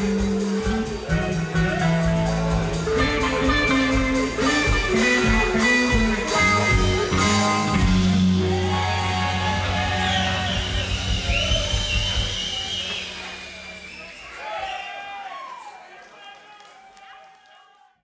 you.